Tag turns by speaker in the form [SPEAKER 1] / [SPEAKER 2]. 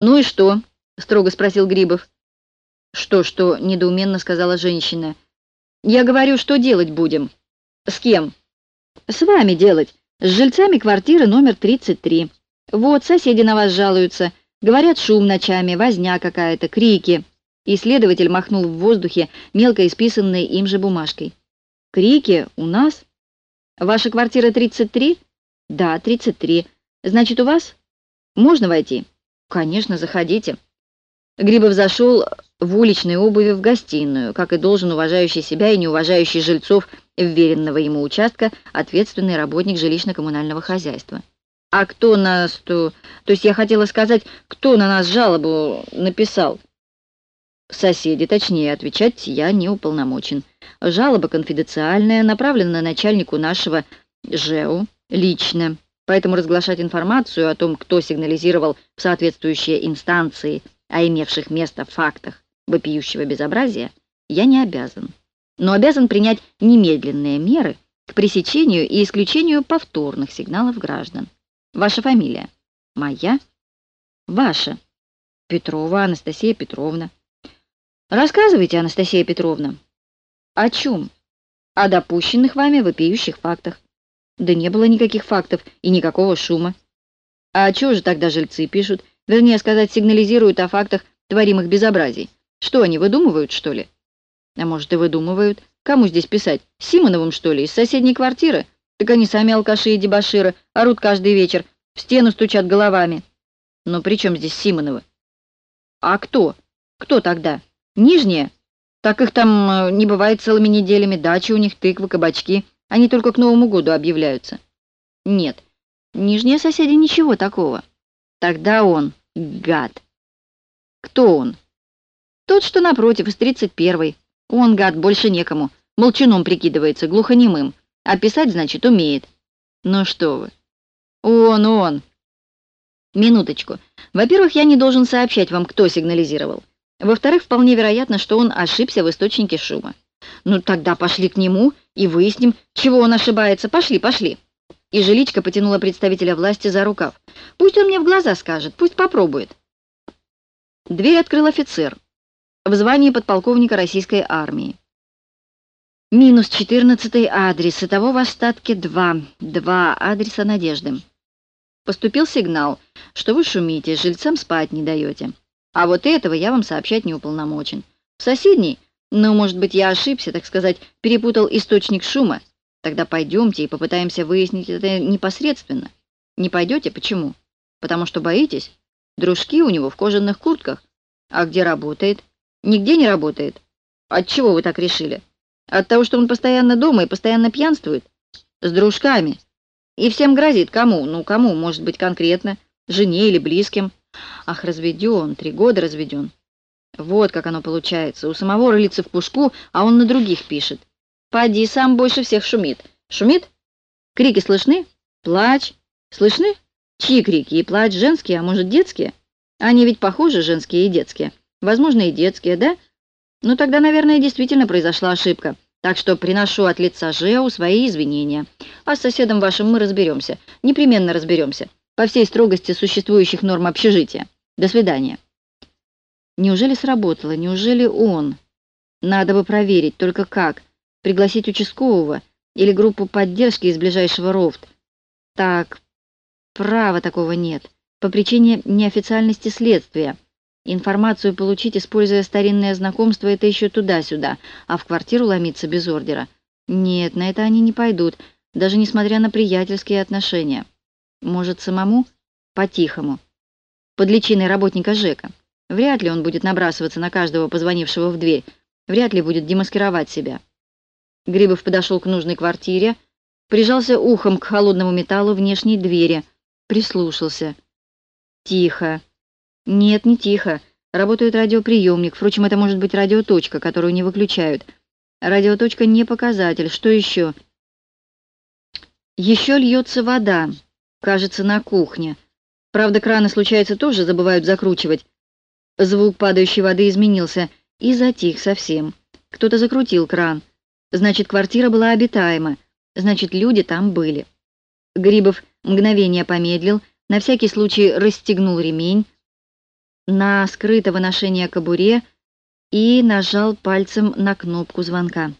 [SPEAKER 1] «Ну и что?» — строго спросил Грибов. «Что-что?» — недоуменно сказала женщина. «Я говорю, что делать будем?» «С кем?» «С вами делать. С жильцами квартиры номер 33. Вот, соседи на вас жалуются. Говорят, шум ночами, возня какая-то, крики». Исследователь махнул в воздухе мелко исписанной им же бумажкой. «Крики? У нас? Ваша квартира 33?» «Да, 33. Значит, у вас? Можно войти?» «Конечно, заходите». Грибов зашел в уличной обуви в гостиную, как и должен уважающий себя и не уважающий жильцов вверенного ему участка ответственный работник жилищно-коммунального хозяйства. «А кто нас то... То есть я хотела сказать, кто на нас жалобу написал?» Соседи, точнее, отвечать я не уполномочен. Жалоба конфиденциальная, направлена начальнику нашего ЖЭУ лично. Поэтому разглашать информацию о том, кто сигнализировал в соответствующие инстанции о имевших место фактах вопиющего безобразия, я не обязан. Но обязан принять немедленные меры к пресечению и исключению повторных сигналов граждан. Ваша фамилия? Моя? Ваша? Петрова Анастасия Петровна. Рассказывайте, Анастасия Петровна. О чем? О допущенных вами вопиющих фактах. Да не было никаких фактов и никакого шума. А чего же тогда жильцы пишут? Вернее сказать, сигнализируют о фактах творимых безобразий. Что они, выдумывают, что ли? А может, и выдумывают. Кому здесь писать? Симоновым, что ли, из соседней квартиры? Так они сами алкаши и дебоширы, орут каждый вечер, в стену стучат головами. Но при чем здесь Симоновы? А кто? Кто тогда? Нижние? Так их там э, не бывает целыми неделями, дачи у них, тыквы, кабачки. Они только к Новому году объявляются. Нет, нижние соседи ничего такого. Тогда он гад. Кто он? Тот, что напротив, тридцать первой. Он, гад, больше некому. Молчуном прикидывается, глухонемым. А писать, значит, умеет. Ну что вы. Он, он. Минуточку. Во-первых, я не должен сообщать вам, кто сигнализировал. Во-вторых, вполне вероятно, что он ошибся в источнике шума. Ну, тогда пошли к нему и выясним, чего он ошибается. Пошли, пошли. И жиличка потянула представителя власти за рукав. Пусть он мне в глаза скажет, пусть попробует. Дверь открыл офицер в звании подполковника российской армии. Минус четырнадцатый адрес, итого в остатке два. Два адреса Надежды. Поступил сигнал, что вы шумите, жильцам спать не даете. А вот этого я вам сообщать не уполномочен. В соседней, ну, может быть, я ошибся, так сказать, перепутал источник шума. Тогда пойдемте и попытаемся выяснить это непосредственно. Не пойдете? Почему? Потому что боитесь? Дружки у него в кожаных куртках. А где работает? Нигде не работает. От чего вы так решили? От того, что он постоянно дома и постоянно пьянствует? С дружками. И всем грозит. Кому? Ну, кому, может быть, конкретно? Жене или близким? Ах, разведен, три года разведен. Вот как оно получается. У самого рылится в пушку, а он на других пишет. Поди, сам больше всех шумит. Шумит? Крики слышны? Плач. Слышны? Чьи крики? И плач женские, а может детские? Они ведь похожи, женские и детские. Возможно, и детские, да? Ну, тогда, наверное, действительно произошла ошибка. Так что приношу от лица ЖЭУ свои извинения. А с соседом вашим мы разберемся. Непременно разберемся по всей строгости существующих норм общежития. До свидания. Неужели сработало? Неужели он? Надо бы проверить, только как? Пригласить участкового или группу поддержки из ближайшего РОВД? Так, права такого нет. По причине неофициальности следствия. Информацию получить, используя старинное знакомство, это еще туда-сюда, а в квартиру ломиться без ордера. Нет, на это они не пойдут, даже несмотря на приятельские отношения. Может, самому? По-тихому. Под личиной работника ЖЭКа. Вряд ли он будет набрасываться на каждого позвонившего в дверь. Вряд ли будет демаскировать себя. Грибов подошел к нужной квартире, прижался ухом к холодному металлу внешней двери, прислушался. Тихо. Нет, не тихо. Работает радиоприемник. Впрочем, это может быть радиоточка, которую не выключают. Радиоточка не показатель. Что еще? Еще льется вода. Кажется, на кухне. Правда, краны, случается, тоже забывают закручивать. Звук падающей воды изменился и затих совсем. Кто-то закрутил кран. Значит, квартира была обитаема. Значит, люди там были. Грибов мгновение помедлил, на всякий случай расстегнул ремень, на скрытого ношения кобуре и нажал пальцем на кнопку звонка.